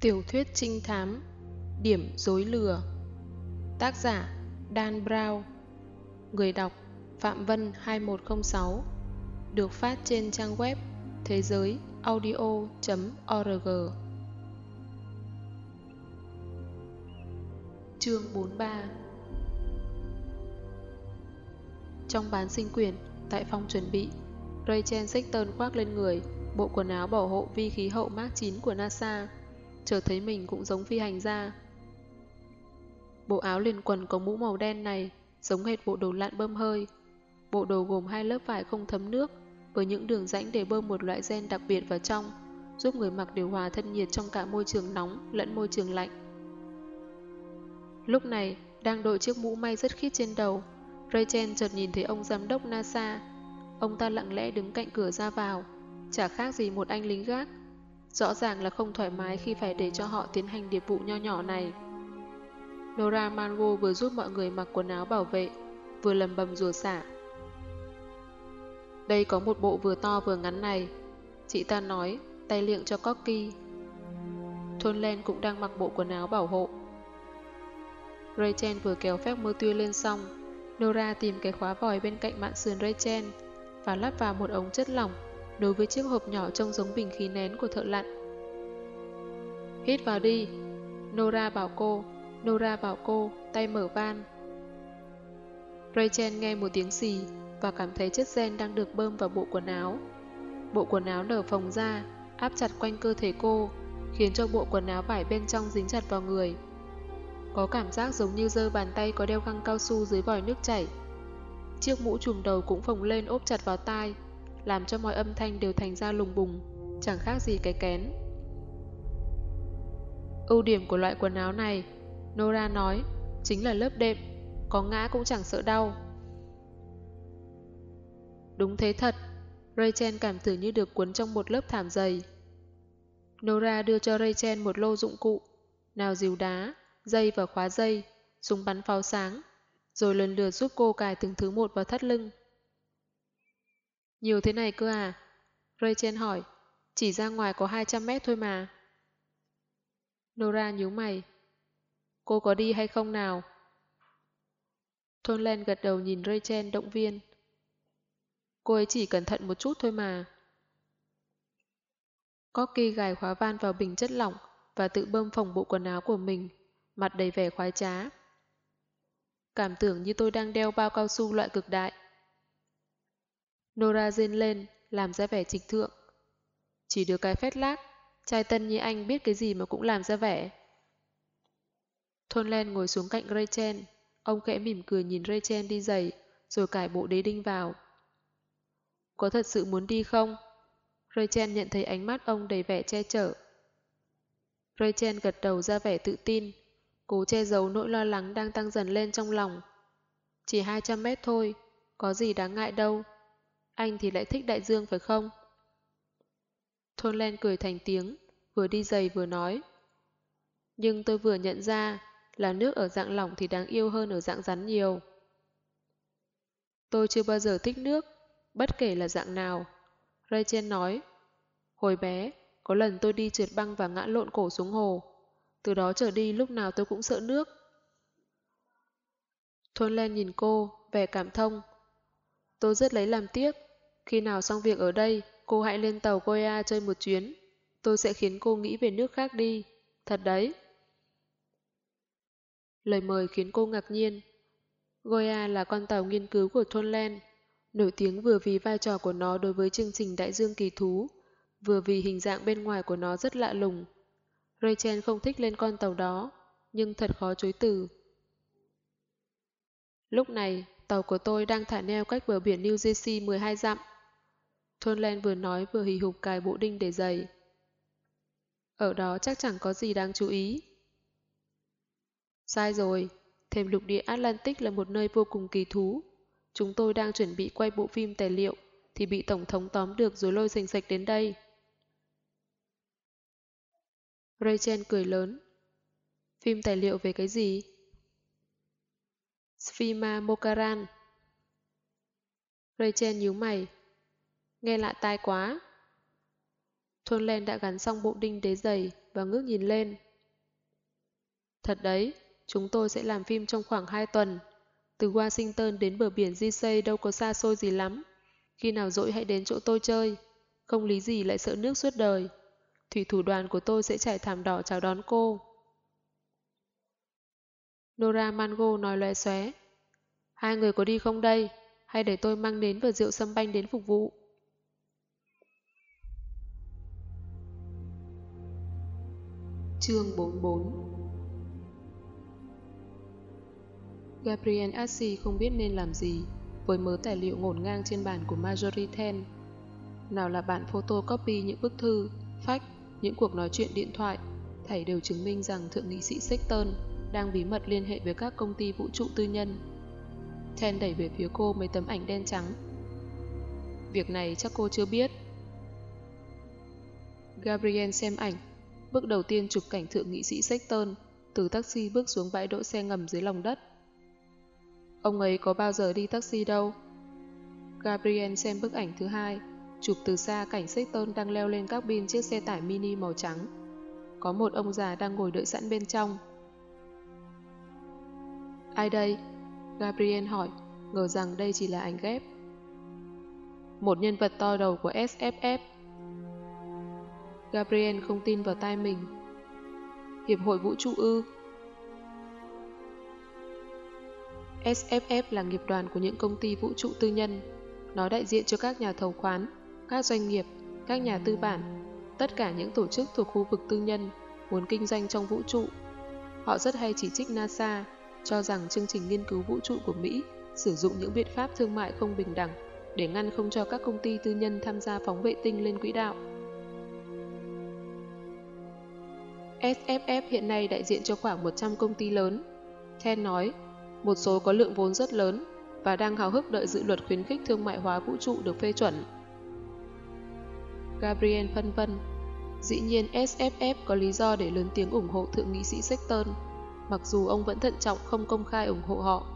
Tiểu thuyết trinh thám Điểm dối lừa. Tác giả Dan Brown. Người đọc Phạm Vân 2106 Được phát trên trang web thế giới audio.org Chương 43 Trong bán sinh quyển, tại phòng chuẩn bị, Rachel Sexton khoác lên người bộ quần áo bảo hộ vi khí hậu Mark 9 của NASA chợt thấy mình cũng giống phi hành gia. Bộ áo liền quần có mũ màu đen này giống hệt bộ đồ lặn bơm hơi. Bộ đồ gồm hai lớp vải không thấm nước với những đường rãnh để bơm một loại gen đặc biệt vào trong, giúp người mặc điều hòa thân nhiệt trong cả môi trường nóng lẫn môi trường lạnh. Lúc này, đang đội chiếc mũ may rất khít trên đầu, Rachel chợt nhìn thấy ông giám đốc NASA. Ông ta lặng lẽ đứng cạnh cửa ra vào, chả khác gì một anh lính gác Rõ ràng là không thoải mái khi phải để cho họ tiến hành điệp vụ nho nhỏ này. Nora Mango vừa giúp mọi người mặc quần áo bảo vệ, vừa lầm bầm rùa xả. Đây có một bộ vừa to vừa ngắn này. Chị ta nói, tay liệng cho Corky. Thôn Len cũng đang mặc bộ quần áo bảo hộ. Rachel vừa kéo phép mưa tươi lên xong, Nora tìm cái khóa vòi bên cạnh mạng sườn Rachel và lắp vào một ống chất lỏng đối với chiếc hộp nhỏ trông giống bình khí nén của thợ lặn. Hít vào đi. Nora bảo cô, Nora bảo cô, tay mở van. Rachel nghe một tiếng xì và cảm thấy chất gen đang được bơm vào bộ quần áo. Bộ quần áo nở phồng ra, áp chặt quanh cơ thể cô, khiến cho bộ quần áo vải bên trong dính chặt vào người. Có cảm giác giống như giơ bàn tay có đeo găng cao su dưới vòi nước chảy. Chiếc mũ trùm đầu cũng phồng lên ốp chặt vào tai, làm cho mọi âm thanh đều thành ra lùng bùng, chẳng khác gì cái kén. Ưu điểm của loại quần áo này, Nora nói, chính là lớp đệm, có ngã cũng chẳng sợ đau. Đúng thế thật, Rachel cảm tưởng như được cuốn trong một lớp thảm dày. Nora đưa cho Rachel một lô dụng cụ, nào dìu đá, dây và khóa dây, súng bắn pháo sáng, rồi lần lượt giúp cô cài từng thứ một vào thắt lưng. Nhiều thế này cơ à? Rachel hỏi, chỉ ra ngoài có 200 mét thôi mà. Nora nhíu mày. Cô có đi hay không nào? Thôn Len gật đầu nhìn Rachel động viên. Cô ấy chỉ cẩn thận một chút thôi mà. Corky gài khóa van vào bình chất lỏng và tự bơm phòng bộ quần áo của mình, mặt đầy vẻ khoái trá. Cảm tưởng như tôi đang đeo bao cao su loại cực đại. Nora rên lên, làm ra vẻ trịch thượng. Chỉ được cái phét lác, trai tân như anh biết cái gì mà cũng làm ra vẻ. Thôn Len ngồi xuống cạnh Rachel, ông khẽ mỉm cười nhìn Rachel đi giày, rồi cải bộ đế đinh vào. Có thật sự muốn đi không? Rachel nhận thấy ánh mắt ông đầy vẻ che chở. Rachel gật đầu ra vẻ tự tin, cố che giấu nỗi lo lắng đang tăng dần lên trong lòng. Chỉ 200 mét thôi, có gì đáng ngại đâu. Anh thì lại thích đại dương phải không? Thôn Len cười thành tiếng, vừa đi giày vừa nói. Nhưng tôi vừa nhận ra là nước ở dạng lỏng thì đáng yêu hơn ở dạng rắn nhiều. Tôi chưa bao giờ thích nước, bất kể là dạng nào. Rachel nói, hồi bé, có lần tôi đi trượt băng và ngã lộn cổ xuống hồ. Từ đó trở đi lúc nào tôi cũng sợ nước. Thôn Len nhìn cô, vẻ cảm thông. Tôi rất lấy làm tiếc. Khi nào xong việc ở đây, cô hãy lên tàu Goya chơi một chuyến. Tôi sẽ khiến cô nghĩ về nước khác đi. Thật đấy. Lời mời khiến cô ngạc nhiên. Goya là con tàu nghiên cứu của thôn Len, nổi tiếng vừa vì vai trò của nó đối với chương trình đại dương kỳ thú, vừa vì hình dạng bên ngoài của nó rất lạ lùng. Rachel không thích lên con tàu đó, nhưng thật khó chối từ. Lúc này, tàu của tôi đang thả neo cách bờ biển New Jersey 12 dặm. Thôn Len vừa nói vừa hì hục cài bộ đinh để giày. Ở đó chắc chẳng có gì đáng chú ý. Sai rồi, thềm lục địa Atlantic là một nơi vô cùng kỳ thú. Chúng tôi đang chuẩn bị quay bộ phim tài liệu thì bị Tổng thống tóm được rồi lôi sành sạch đến đây. Rachel cười lớn. Phim tài liệu về cái gì? Svima Mokaran. Rachel nhíu mày. Nghe lạ tai quá. Thôn Len đã gắn xong bộ đinh đế giày và ngước nhìn lên. Thật đấy, chúng tôi sẽ làm phim trong khoảng 2 tuần. Từ Washington đến bờ biển GC đâu có xa xôi gì lắm. Khi nào dỗi hãy đến chỗ tôi chơi. Không lý gì lại sợ nước suốt đời. Thủy thủ đoàn của tôi sẽ trải thảm đỏ chào đón cô. Nora Mango nói loe xóe. Hai người có đi không đây? Hay để tôi mang đến và rượu sâm banh đến phục vụ? Chương 44 Gabriel Assi không biết nên làm gì với mớ tài liệu ngổn ngang trên bàn của Marjorie Ten. Nào là bản photocopy những bức thư, fax, những cuộc nói chuyện điện thoại, thảy đều chứng minh rằng Thượng nghị sĩ Sexton đang bí mật liên hệ với các công ty vũ trụ tư nhân. Chen đẩy về phía cô mấy tấm ảnh đen trắng. Việc này chắc cô chưa biết. Gabriel xem ảnh, bước đầu tiên chụp cảnh Thượng nghị sĩ Sexton từ taxi bước xuống bãi đỗ xe ngầm dưới lòng đất. Ông ấy có bao giờ đi taxi đâu. Gabriel xem bức ảnh thứ hai, chụp từ xa cảnh Sexton đang leo lên các pin chiếc xe tải mini màu trắng. Có một ông già đang ngồi đợi sẵn bên trong. Ai đây? Gabriel hỏi, ngờ rằng đây chỉ là ảnh ghép. Một nhân vật to đầu của SFF. Gabriel không tin vào tai mình. Hiệp hội Vũ trụ ư? SFF là nghiệp đoàn của những công ty vũ trụ tư nhân. Nó đại diện cho các nhà thầu khoán, các doanh nghiệp, các nhà tư bản, tất cả những tổ chức thuộc khu vực tư nhân muốn kinh doanh trong vũ trụ. Họ rất hay chỉ trích NASA, cho rằng chương trình nghiên cứu vũ trụ của Mỹ sử dụng những biện pháp thương mại không bình đẳng để ngăn không cho các công ty tư nhân tham gia phóng vệ tinh lên quỹ đạo. SFF hiện nay đại diện cho khoảng 100 công ty lớn. Ken nói, một số có lượng vốn rất lớn và đang hào hức đợi dự luật khuyến khích thương mại hóa vũ trụ được phê chuẩn. Gabriel phân vân. Dĩ nhiên SFF có lý do để lớn tiếng ủng hộ Thượng nghị sĩ Sexton, mặc dù ông vẫn thận trọng không công khai ủng hộ họ,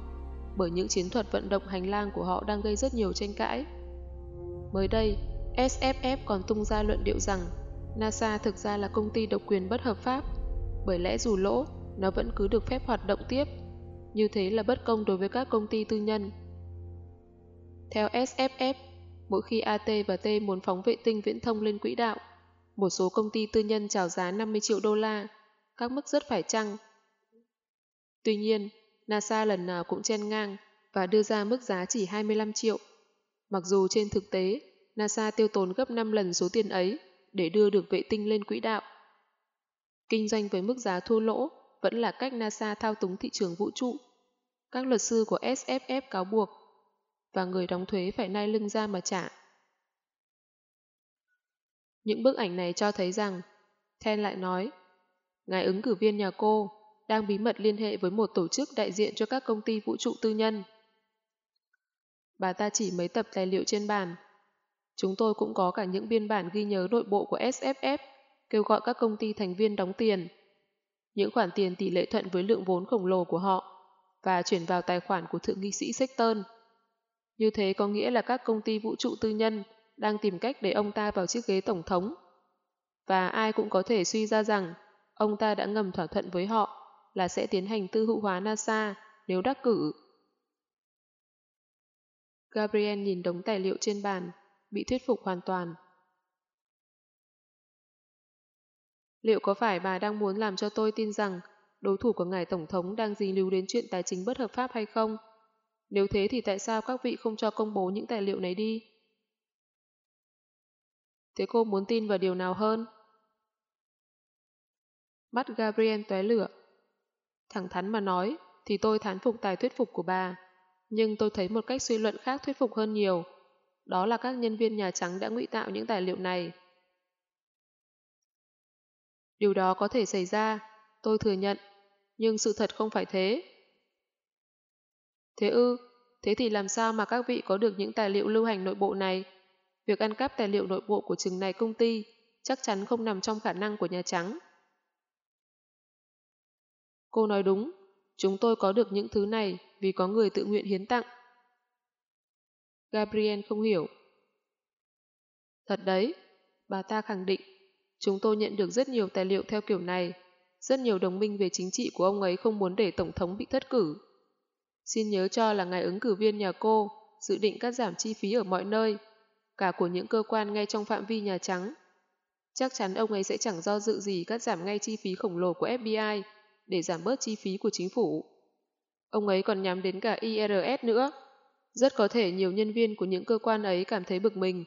bởi những chiến thuật vận động hành lang của họ đang gây rất nhiều tranh cãi. Mới đây, SFF còn tung ra luận điệu rằng NASA thực ra là công ty độc quyền bất hợp pháp, bởi lẽ dù lỗ, nó vẫn cứ được phép hoạt động tiếp như thế là bất công đối với các công ty tư nhân. Theo SFF, mỗi khi AT và T muốn phóng vệ tinh viễn thông lên quỹ đạo, một số công ty tư nhân chào giá 50 triệu đô la, các mức rất phải chăng. Tuy nhiên, NASA lần nào cũng chen ngang và đưa ra mức giá chỉ 25 triệu. Mặc dù trên thực tế, NASA tiêu tốn gấp 5 lần số tiền ấy để đưa được vệ tinh lên quỹ đạo. Kinh doanh với mức giá thua lỗ vẫn là cách NASA thao túng thị trường vũ trụ. Các luật sư của SFF cáo buộc, và người đóng thuế phải nai lưng ra mà trả. Những bức ảnh này cho thấy rằng, Ten lại nói, ngài ứng cử viên nhà cô đang bí mật liên hệ với một tổ chức đại diện cho các công ty vũ trụ tư nhân. Bà ta chỉ mấy tập tài liệu trên bàn. Chúng tôi cũng có cả những biên bản ghi nhớ nội bộ của SFF kêu gọi các công ty thành viên đóng tiền, những khoản tiền tỷ lệ thuận với lượng vốn khổng lồ của họ, và chuyển vào tài khoản của thượng nghị sĩ Sexton. Như thế có nghĩa là các công ty vũ trụ tư nhân đang tìm cách để ông ta vào chiếc ghế tổng thống. Và ai cũng có thể suy ra rằng ông ta đã ngầm thỏa thuận với họ là sẽ tiến hành tư hữu hóa NASA nếu đắc cử. Gabriel nhìn đống tài liệu trên bàn, bị thuyết phục hoàn toàn. Liệu có phải bà đang muốn làm cho tôi tin rằng đối thủ của ngài Tổng thống đang dính líu đến chuyện tài chính bất hợp pháp hay không? Nếu thế thì tại sao các vị không cho công bố những tài liệu này đi? Thế cô muốn tin vào điều nào hơn? Mắt Gabriel tóe lửa. Thẳng thắn mà nói, thì tôi thán phục tài thuyết phục của bà. Nhưng tôi thấy một cách suy luận khác thuyết phục hơn nhiều. Đó là các nhân viên Nhà Trắng đã ngụy tạo những tài liệu này Điều đó có thể xảy ra, tôi thừa nhận, nhưng sự thật không phải thế. Thế ư, thế thì làm sao mà các vị có được những tài liệu lưu hành nội bộ này? Việc ăn cắp tài liệu nội bộ của chừng này công ty chắc chắn không nằm trong khả năng của Nhà Trắng. Cô nói đúng, chúng tôi có được những thứ này vì có người tự nguyện hiến tặng. Gabriel không hiểu. Thật đấy, bà ta khẳng định chúng tôi nhận được rất nhiều tài liệu theo kiểu này. Rất nhiều đồng minh về chính trị của ông ấy không muốn để Tổng thống bị thất cử. Xin nhớ cho là ngài ứng cử viên nhà cô dự định cắt giảm chi phí ở mọi nơi, cả của những cơ quan ngay trong phạm vi Nhà Trắng. Chắc chắn ông ấy sẽ chẳng do dự gì cắt giảm ngay chi phí khổng lồ của FBI để giảm bớt chi phí của chính phủ. Ông ấy còn nhắm đến cả IRS nữa. Rất có thể nhiều nhân viên của những cơ quan ấy cảm thấy bực mình.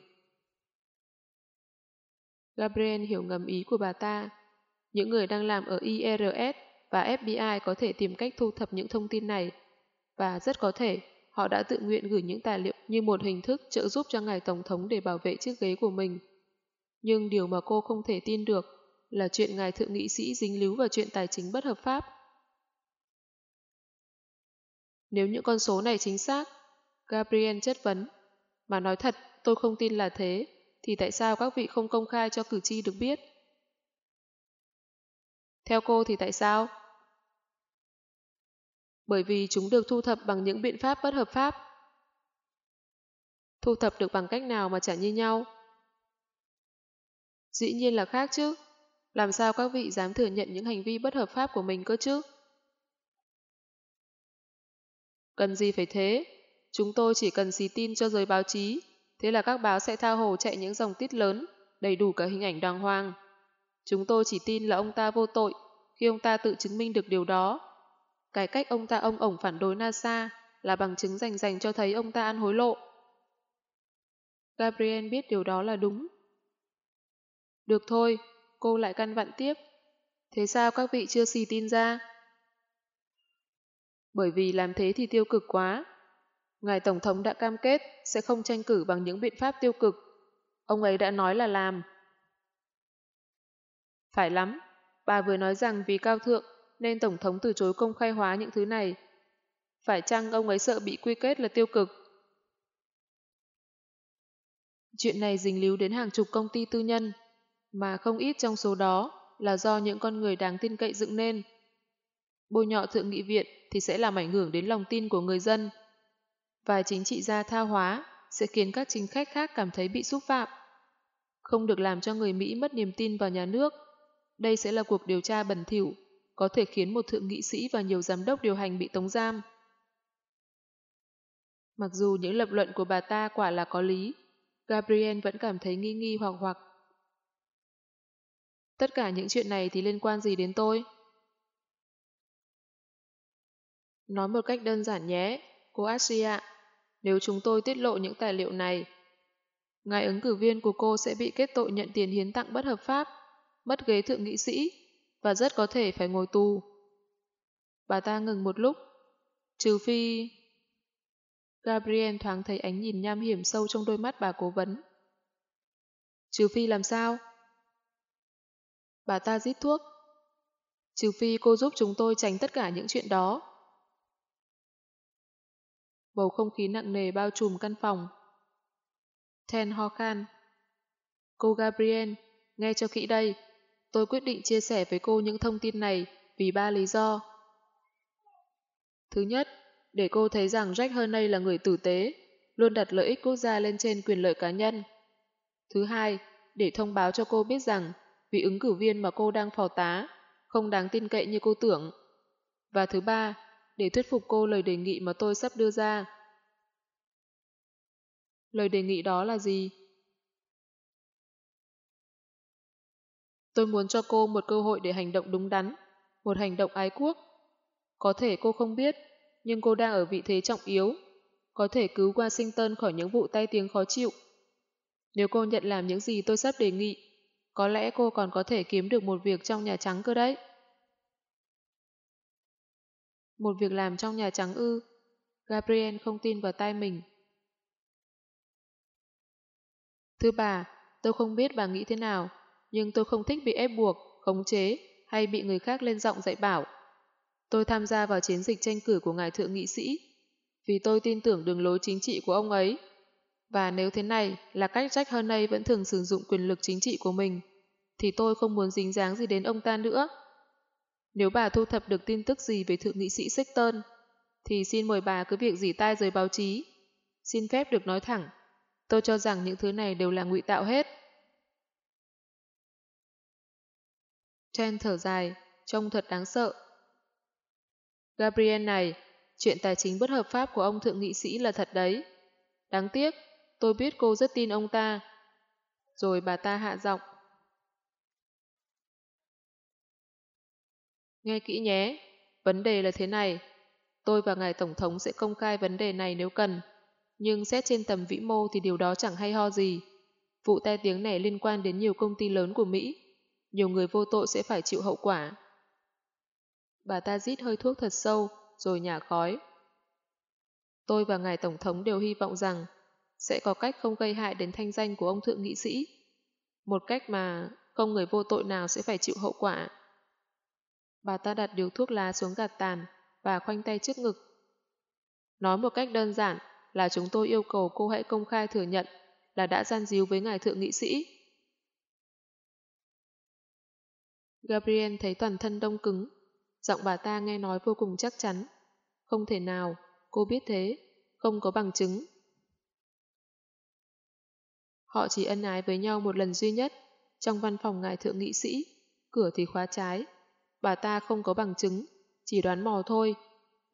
Gabriel hiểu ngầm ý của bà ta. Những người đang làm ở IRS và FBI có thể tìm cách thu thập những thông tin này và rất có thể, họ đã tự nguyện gửi những tài liệu như một hình thức trợ giúp cho ngài Tổng thống để bảo vệ chiếc ghế của mình. Nhưng điều mà cô không thể tin được là chuyện ngài thượng nghị sĩ dính líu vào chuyện tài chính bất hợp pháp. Nếu những con số này chính xác, Gabriel chất vấn, mà nói thật tôi không tin là thế, thì tại sao các vị không công khai cho cử tri được biết? Theo cô thì tại sao? Bởi vì chúng được thu thập bằng những biện pháp bất hợp pháp. Thu thập được bằng cách nào mà chả như nhau? Dĩ nhiên là khác chứ. Làm sao các vị dám thừa nhận những hành vi bất hợp pháp của mình cơ chứ? Cần gì phải thế? Chúng tôi chỉ cần xì tin cho giới báo chí, thế là các báo sẽ thao hồ chạy những dòng tít lớn, đầy đủ cả hình ảnh đàng hoàng. Chúng tôi chỉ tin là ông ta vô tội khi ông ta tự chứng minh được điều đó. Cái cách ông ta ông ổng phản đối NASA là bằng chứng rành rành cho thấy ông ta ăn hối lộ. Gabriel biết điều đó là đúng. Được thôi, cô lại căn vặn tiếp. Thế sao các vị chưa xì tin ra? Bởi vì làm thế thì tiêu cực quá. Ngài Tổng thống đã cam kết sẽ không tranh cử bằng những biện pháp tiêu cực. Ông ấy đã nói là làm. Phải lắm, bà vừa nói rằng vì cao thượng nên Tổng thống từ chối công khai hóa những thứ này. Phải chăng ông ấy sợ bị quy kết là tiêu cực? Chuyện này dính líu đến hàng chục công ty tư nhân, mà không ít trong số đó là do những con người đáng tin cậy dựng nên. Bôi nhọ thượng nghị viện thì sẽ làm ảnh hưởng đến lòng tin của người dân. Vài chính trị gia tha hóa sẽ khiến các chính khách khác cảm thấy bị xúc phạm. Không được làm cho người Mỹ mất niềm tin vào nhà nước. Đây sẽ là cuộc điều tra bẩn thỉu, có thể khiến một thượng nghị sĩ và nhiều giám đốc điều hành bị tống giam. Mặc dù những lập luận của bà ta quả là có lý, Gabriel vẫn cảm thấy nghi nghi hoặc hoặc. Tất cả những chuyện này thì liên quan gì đến tôi? Nói một cách đơn giản nhé, cô Asia, nếu chúng tôi tiết lộ những tài liệu này, ngài ứng cử viên của cô sẽ bị kết tội nhận tiền hiến tặng bất hợp pháp, mất ghế thượng nghị sĩ và rất có thể phải ngồi tù. Bà ta ngừng một lúc, trừ phi... Gabriel thoáng thấy ánh nhìn nham hiểm sâu trong đôi mắt bà cố vấn. Trừ phi làm sao? Bà ta rít thuốc. Trừ phi cô giúp chúng tôi tránh tất cả những chuyện đó. Bầu không khí nặng nề bao trùm căn phòng. Ten ho khan. Cô Gabriel, nghe cho kỹ đây. Tôi quyết định chia sẻ với cô những thông tin này vì ba lý do. Thứ nhất, để cô thấy rằng Jack Hernay là người tử tế, luôn đặt lợi ích quốc gia lên trên quyền lợi cá nhân. Thứ hai, để thông báo cho cô biết rằng vị ứng cử viên mà cô đang phò tá không đáng tin cậy như cô tưởng. Và thứ ba, để thuyết phục cô lời đề nghị mà tôi sắp đưa ra. Lời đề nghị đó là gì? Tôi muốn cho cô một cơ hội để hành động đúng đắn, một hành động ái quốc. Có thể cô không biết, nhưng cô đang ở vị thế trọng yếu, có thể cứu Washington khỏi những vụ tai tiếng khó chịu. Nếu cô nhận làm những gì tôi sắp đề nghị, có lẽ cô còn có thể kiếm được một việc trong Nhà Trắng cơ đấy. Một việc làm trong Nhà Trắng ư. Gabriel không tin vào tai mình. Thưa bà, tôi không biết bà nghĩ thế nào, nhưng tôi không thích bị ép buộc, khống chế hay bị người khác lên giọng dạy bảo. Tôi tham gia vào chiến dịch tranh cử của ngài thượng nghị sĩ vì tôi tin tưởng đường lối chính trị của ông ấy. Và nếu thế này là cách Jack Hernay vẫn thường sử dụng quyền lực chính trị của mình, thì tôi không muốn dính dáng gì đến ông ta nữa. Nếu bà thu thập được tin tức gì về thượng nghị sĩ Sexton, thì xin mời bà cứ việc dỉ tai rời báo chí. Xin phép được nói thẳng, tôi cho rằng những thứ này đều là ngụy tạo hết. Chen thở dài, trông thật đáng sợ. Gabriel này, chuyện tài chính bất hợp pháp của ông thượng nghị sĩ là thật đấy. Đáng tiếc, tôi biết cô rất tin ông ta. Rồi bà ta hạ giọng. Nghe kỹ nhé, vấn đề là thế này. Tôi và ngài Tổng thống sẽ công khai vấn đề này nếu cần. Nhưng xét trên tầm vĩ mô thì điều đó chẳng hay ho gì. Vụ tai tiếng này liên quan đến nhiều công ty lớn của Mỹ. Nhiều người vô tội sẽ phải chịu hậu quả. Bà ta rít hơi thuốc thật sâu, rồi nhả khói. Tôi và ngài Tổng thống đều hy vọng rằng sẽ có cách không gây hại đến thanh danh của ông thượng nghị sĩ. Một cách mà không người vô tội nào sẽ phải chịu hậu quả. Bà ta đặt điếu thuốc lá xuống gạt tàn và khoanh tay trước ngực. Nói một cách đơn giản là chúng tôi yêu cầu cô hãy công khai thừa nhận là đã gian díu với ngài thượng nghị sĩ. Gabriel thấy toàn thân đông cứng, giọng bà ta nghe nói vô cùng chắc chắn. Không thể nào, cô biết thế, không có bằng chứng. Họ chỉ ân ái với nhau một lần duy nhất, trong văn phòng ngài thượng nghị sĩ, cửa thì khóa trái. Bà ta không có bằng chứng, chỉ đoán mò thôi.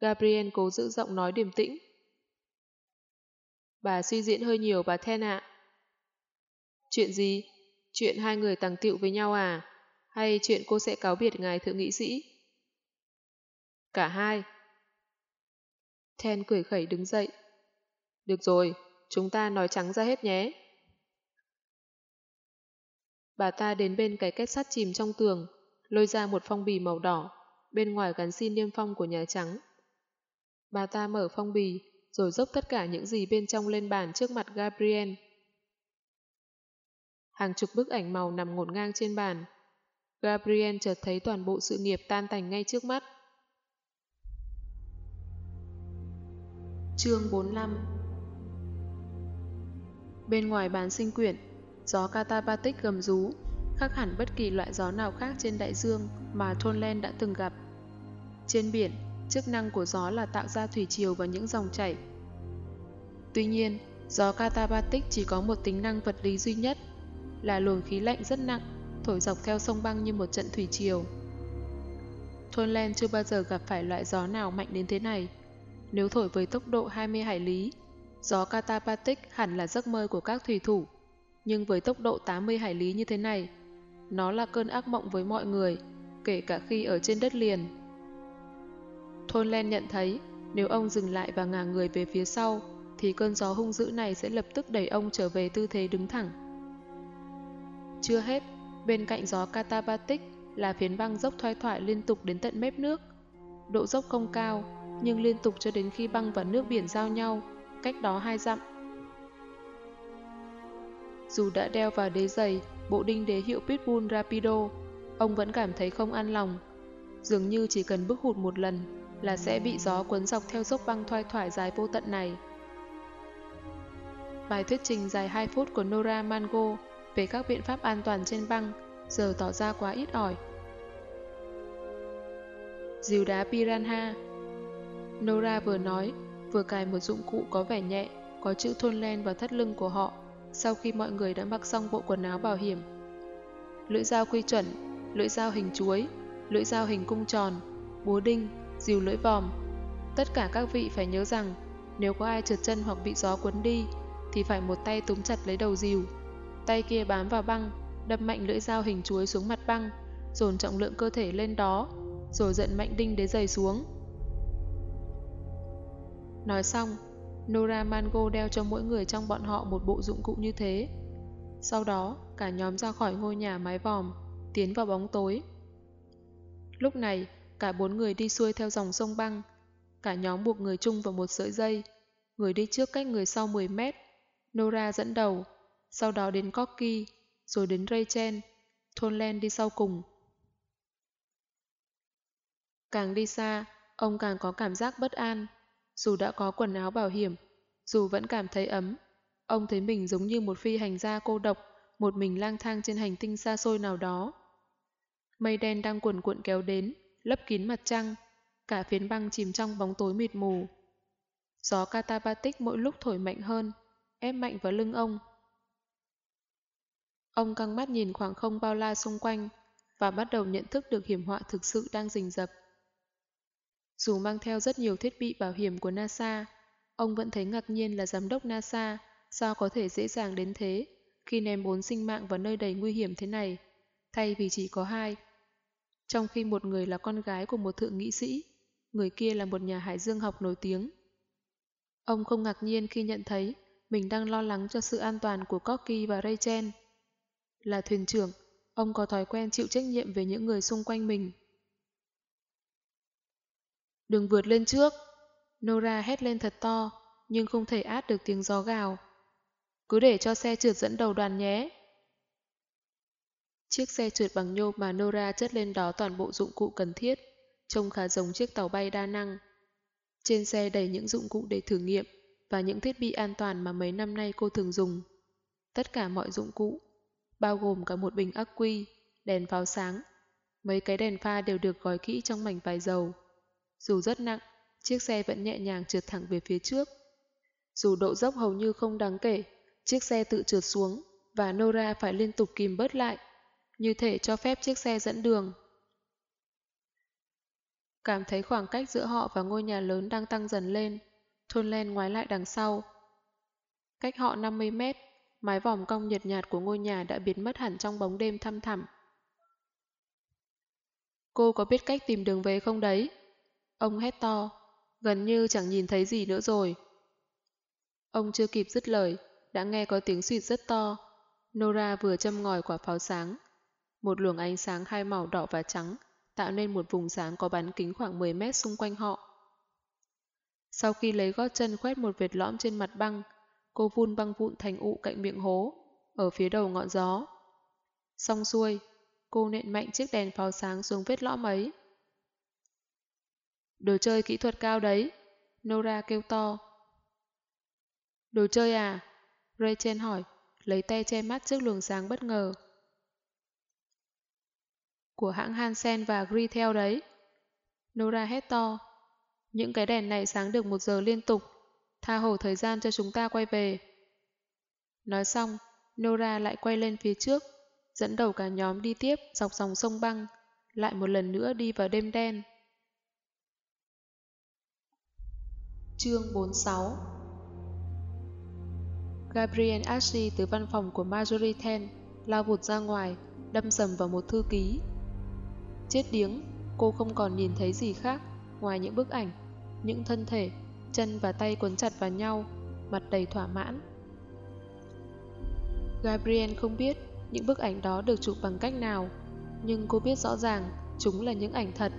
Gabriel cố giữ giọng nói điềm tĩnh. Bà suy diễn hơi nhiều bà Then ạ. Chuyện gì? Chuyện hai người tàng tiệu với nhau à? Hay chuyện cô sẽ cáo biệt ngài thượng nghị sĩ? Cả hai. Then cười khẩy đứng dậy. Được rồi, chúng ta nói trắng ra hết nhé. Bà ta đến bên cái kết sắt chìm trong tường, lôi ra một phong bì màu đỏ, bên ngoài gắn xin niêm phong của Nhà Trắng. Bà ta mở phong bì, rồi dốc tất cả những gì bên trong lên bàn trước mặt Gabriel. Hàng chục bức ảnh màu nằm ngổn ngang trên bàn. Gabriel chợt thấy toàn bộ sự nghiệp tan tành ngay trước mắt. Chương 45 Bên ngoài bàn sinh quyển, gió Katabatic gầm rú, khác hẳn bất kỳ loại gió nào khác trên đại dương mà Thonland đã từng gặp. Trên biển, chức năng của gió là tạo ra thủy triều và những dòng chảy. Tuy nhiên, gió Katabatic chỉ có một tính năng vật lý duy nhất, là luồng khí lạnh rất nặng, thổi dọc theo sông băng như một trận thủy triều. Thonland chưa bao giờ gặp phải loại gió nào mạnh đến thế này. Nếu thổi với tốc độ 20 hải lý, gió Katabatic hẳn là giấc mơ của các thủy thủ. Nhưng với tốc độ 80 hải lý như thế này, nó là cơn ác mộng với mọi người, kể cả khi ở trên đất liền. Thôn Len nhận thấy, nếu ông dừng lại và ngả người về phía sau, thì cơn gió hung dữ này sẽ lập tức đẩy ông trở về tư thế đứng thẳng. Chưa hết, bên cạnh gió Katabatic là phiến băng dốc thoai thoải liên tục đến tận mép nước. Độ dốc không cao, nhưng liên tục cho đến khi băng và nước biển giao nhau, cách đó hai dặm. Dù đã đeo vào đế giày, bộ đinh đế hiệu Pitbull Rapido, ông vẫn cảm thấy không an lòng. Dường như chỉ cần bước hụt một lần là sẽ bị gió cuốn dọc theo dốc băng thoai thoải dài vô tận này. Bài thuyết trình dài 2 phút của Nora Mango về các biện pháp an toàn trên băng giờ tỏ ra quá ít ỏi. Dìu đá Piranha Nora vừa nói, vừa cài một dụng cụ có vẻ nhẹ, có chữ thôn len vào thắt lưng của họ sau khi mọi người đã mặc xong bộ quần áo bảo hiểm. Lưỡi dao quy chuẩn, lưỡi dao hình chuối, lưỡi dao hình cung tròn, búa đinh, dìu lưỡi vòm. Tất cả các vị phải nhớ rằng, nếu có ai trượt chân hoặc bị gió cuốn đi, thì phải một tay túm chặt lấy đầu dìu, tay kia bám vào băng, đâm mạnh lưỡi dao hình chuối xuống mặt băng, dồn trọng lượng cơ thể lên đó, rồi giận mạnh đinh đế giày xuống. Nói xong, Nora Mango đeo cho mỗi người trong bọn họ một bộ dụng cụ như thế. Sau đó, cả nhóm ra khỏi ngôi nhà mái vòm, tiến vào bóng tối. Lúc này, cả bốn người đi xuôi theo dòng sông băng. Cả nhóm buộc người chung vào một sợi dây. Người đi trước cách người sau 10 mét. Nora dẫn đầu, sau đó đến Corky, rồi đến Rachel. Thôn Len đi sau cùng. Càng đi xa, ông càng có cảm giác bất an. Dù đã có quần áo bảo hiểm, dù vẫn cảm thấy ấm, ông thấy mình giống như một phi hành gia cô độc, một mình lang thang trên hành tinh xa xôi nào đó. Mây đen đang cuộn cuộn kéo đến, lấp kín mặt trăng, cả phiến băng chìm trong bóng tối mịt mù. Gió Katabatic mỗi lúc thổi mạnh hơn, ép mạnh vào lưng ông. Ông căng mắt nhìn khoảng không bao la xung quanh, và bắt đầu nhận thức được hiểm họa thực sự đang rình rập. Dù mang theo rất nhiều thiết bị bảo hiểm của NASA, ông vẫn thấy ngạc nhiên là giám đốc NASA sao có thể dễ dàng đến thế khi ném bốn sinh mạng vào nơi đầy nguy hiểm thế này, thay vì chỉ có hai. Trong khi một người là con gái của một thượng nghị sĩ, người kia là một nhà hải dương học nổi tiếng. Ông không ngạc nhiên khi nhận thấy mình đang lo lắng cho sự an toàn của Corky và Rachel. Là thuyền trưởng, ông có thói quen chịu trách nhiệm về những người xung quanh mình. Đừng vượt lên trước! Nora hét lên thật to, nhưng không thể át được tiếng gió gào. Cứ để cho xe trượt dẫn đầu đoàn nhé. Chiếc xe trượt bằng nhôm mà Nora chất lên đó toàn bộ dụng cụ cần thiết, trông khá giống chiếc tàu bay đa năng. Trên xe đầy những dụng cụ để thử nghiệm và những thiết bị an toàn mà mấy năm nay cô thường dùng. Tất cả mọi dụng cụ, bao gồm cả một bình ắc quy, đèn pháo sáng. Mấy cái đèn pha đều được gói kỹ trong mảnh vải dầu. Dù rất nặng, chiếc xe vẫn nhẹ nhàng trượt thẳng về phía trước. Dù độ dốc hầu như không đáng kể, chiếc xe tự trượt xuống và Nora phải liên tục kìm bớt lại, như thể cho phép chiếc xe dẫn đường. Cảm thấy khoảng cách giữa họ và ngôi nhà lớn đang tăng dần lên, Thôn Len ngoái lại đằng sau. Cách họ 50 mét, mái vòm cong nhợt nhạt của ngôi nhà đã biến mất hẳn trong bóng đêm thăm thẳm. Cô có biết cách tìm đường về không đấy? Ông hét to, gần như chẳng nhìn thấy gì nữa rồi. Ông chưa kịp dứt lời, đã nghe có tiếng suyệt rất to. Nora vừa châm ngòi quả pháo sáng. Một luồng ánh sáng hai màu đỏ và trắng tạo nên một vùng sáng có bán kính khoảng 10 mét xung quanh họ. Sau khi lấy gót chân khoét một vệt lõm trên mặt băng, cô vun băng vụn thành ụ cạnh miệng hố, ở phía đầu ngọn gió. Xong xuôi, cô nện mạnh chiếc đèn pháo sáng xuống vết lõm ấy. Đồ chơi kỹ thuật cao đấy, Nora kêu to. Đồ chơi à? Rachel hỏi, lấy tay che mắt trước luồng sáng bất ngờ. Của hãng Hansen và Gretel đấy. Nora hét to. Những cái đèn này sáng được một giờ liên tục, tha hồ thời gian cho chúng ta quay về. Nói xong, Nora lại quay lên phía trước, dẫn đầu cả nhóm đi tiếp dọc dòng sông băng, lại một lần nữa đi vào đêm đen. Chương 46 Gabriel Ashley từ văn phòng của Marjorie Ten lao vụt ra ngoài, đâm sầm vào một thư ký. Chết điếng, cô không còn nhìn thấy gì khác ngoài những bức ảnh những thân thể, chân và tay quấn chặt vào nhau, mặt đầy thỏa mãn. Gabriel không biết những bức ảnh đó được chụp bằng cách nào, nhưng cô biết rõ ràng chúng là những ảnh thật.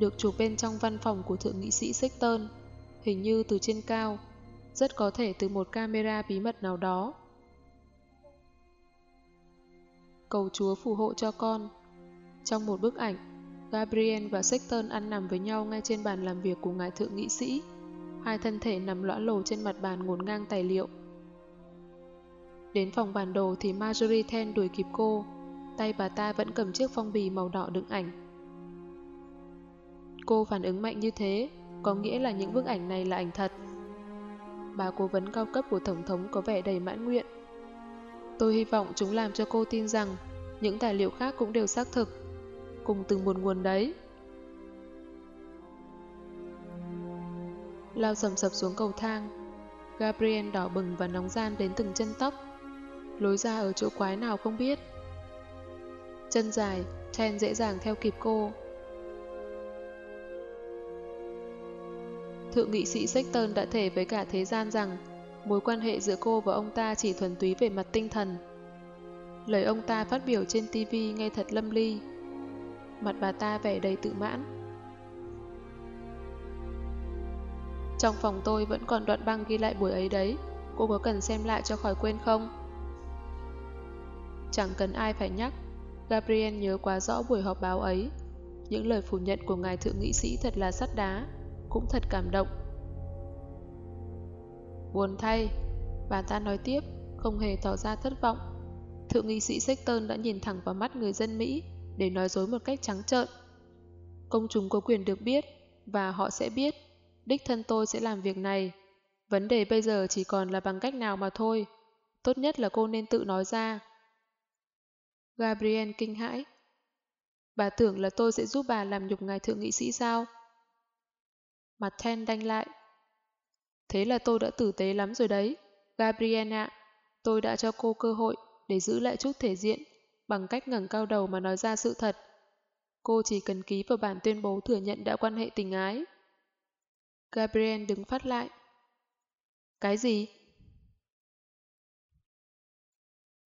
Được chụp bên trong văn phòng của Thượng nghị sĩ Sexton, hình như từ trên cao, rất có thể từ một camera bí mật nào đó. Cầu Chúa phù hộ cho con. Trong một bức ảnh, Gabriel và Sexton ăn nằm với nhau ngay trên bàn làm việc của ngài thượng nghị sĩ. Hai thân thể nằm lõa lồ trên mặt bàn ngổn ngang tài liệu. Đến phòng bản đồ thì Marjorie Ten đuổi kịp cô. Tay bà ta vẫn cầm chiếc phong bì màu đỏ đựng ảnh. Cô phản ứng mạnh như thế, có nghĩa là những bức ảnh này là ảnh thật. Bà cố vấn cao cấp của Tổng thống có vẻ đầy mãn nguyện. Tôi hy vọng chúng làm cho cô tin rằng những tài liệu khác cũng đều xác thực cùng từng một nguồn đấy. Lao sầm sập xuống cầu thang, Gabriel đỏ bừng và nóng gian đến từng chân tóc. Lối ra ở chỗ quái nào không biết. Chân dài, Chen dễ dàng theo kịp cô. Thượng nghị sĩ Sexton đã thể với cả thế gian rằng mối quan hệ giữa cô và ông ta chỉ thuần túy về mặt tinh thần. Lời ông ta phát biểu trên TV nghe thật lâm ly mặt bà ta vẻ đầy tự mãn. Trong phòng tôi vẫn còn đoạn băng ghi lại buổi ấy đấy, cô có cần xem lại cho khỏi quên không? Chẳng cần ai phải nhắc, Gabriel nhớ quá rõ buổi họp báo ấy. Những lời phủ nhận của ngài thượng nghị sĩ thật là sắt đá, cũng thật cảm động. Buồn thay, bà ta nói tiếp, không hề tỏ ra thất vọng. Thượng nghị sĩ Sexton đã nhìn thẳng vào mắt người dân Mỹ để nói dối một cách trắng trợn. Công chúng có quyền được biết và họ sẽ biết đích thân tôi sẽ làm việc này. Vấn đề bây giờ chỉ còn là bằng cách nào mà thôi. Tốt nhất là cô nên tự nói ra. Gabriel kinh hãi. Bà tưởng là tôi sẽ giúp bà làm nhục ngài thượng nghị sĩ sao? Mặt Then đanh lại. Thế là tôi đã tử tế lắm rồi đấy. Gabriel ạ, tôi đã cho cô cơ hội để giữ lại chút thể diện bằng cách ngẩng cao đầu mà nói ra sự thật. Cô chỉ cần ký vào bản tuyên bố thừa nhận đã quan hệ tình ái. Gabriel đứng phát lại. Cái gì?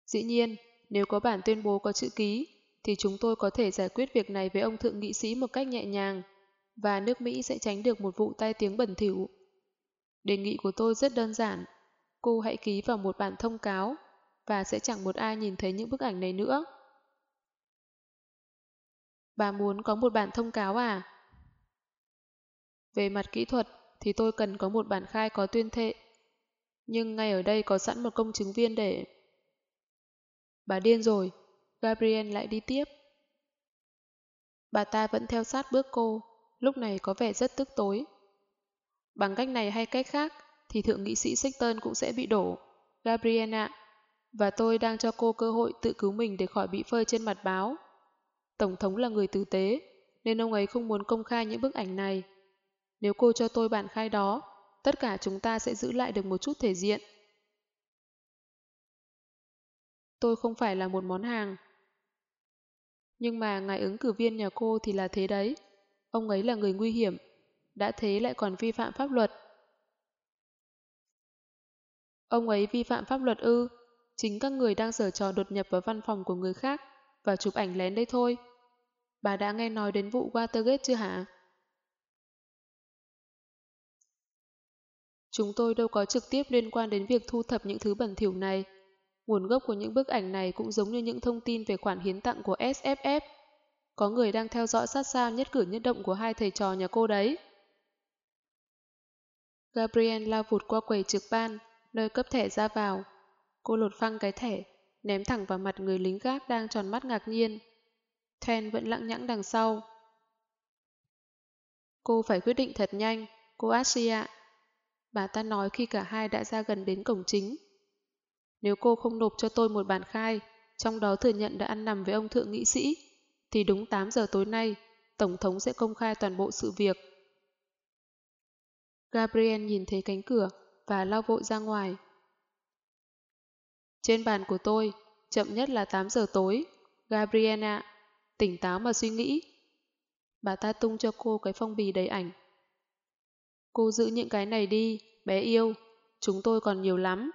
Dĩ nhiên, nếu có bản tuyên bố có chữ ký, thì chúng tôi có thể giải quyết việc này với ông thượng nghị sĩ một cách nhẹ nhàng, và nước Mỹ sẽ tránh được một vụ tai tiếng bẩn thỉu. Đề nghị của tôi rất đơn giản. Cô hãy ký vào một bản thông cáo, và sẽ chẳng một ai nhìn thấy những bức ảnh này nữa. Bà muốn có một bản thông cáo à? Về mặt kỹ thuật thì tôi cần có một bản khai có tuyên thệ. Nhưng ngay ở đây có sẵn một công chứng viên để... Bà điên rồi, Gabriel lại đi tiếp. Bà ta vẫn theo sát bước cô, lúc này có vẻ rất tức tối. Bằng cách này hay cách khác, thì thượng nghị sĩ Sexton cũng sẽ bị đổ. Gabriela, và tôi đang cho cô cơ hội tự cứu mình để khỏi bị phơi trên mặt báo. Tổng thống là người tử tế, nên ông ấy không muốn công khai những bức ảnh này. Nếu cô cho tôi bản khai đó, tất cả chúng ta sẽ giữ lại được một chút thể diện. Tôi không phải là một món hàng. Nhưng mà ngài ứng cử viên nhà cô thì là thế đấy. Ông ấy là người nguy hiểm, đã thế lại còn vi phạm pháp luật. Ông ấy vi phạm pháp luật ư, chính các người đang sở trò đột nhập vào văn phòng của người khác và chụp ảnh lén đây thôi. Bà đã nghe nói đến vụ Watergate chưa hả? Chúng tôi đâu có trực tiếp liên quan đến việc thu thập những thứ bẩn thỉu này. Nguồn gốc của những bức ảnh này cũng giống như những thông tin về khoản hiến tặng của SFF. Có người đang theo dõi sát sao nhất cử nhất động của hai thầy trò nhà cô đấy. Gabriel lao vụt qua quầy trực ban, nơi cấp thẻ ra vào. Cô lột phăng cái thẻ, ném thẳng vào mặt người lính gác đang tròn mắt ngạc nhiên. Then vẫn lặng nhãng đằng sau. Cô phải quyết định thật nhanh, cô Asia. Bà ta nói khi cả hai đã ra gần đến cổng chính. Nếu cô không nộp cho tôi một bản khai, trong đó thừa nhận đã ăn nằm với ông thượng nghị sĩ, thì đúng 8 giờ tối nay, Tổng thống sẽ công khai toàn bộ sự việc. Gabriel nhìn thấy cánh cửa và lao vội ra ngoài. Trên bàn của tôi, chậm nhất là 8 giờ tối. Gabriel ạ, tỉnh táo mà suy nghĩ. Bà ta tung cho cô cái phong bì đầy ảnh. Cô giữ những cái này đi, bé yêu. Chúng tôi còn nhiều lắm.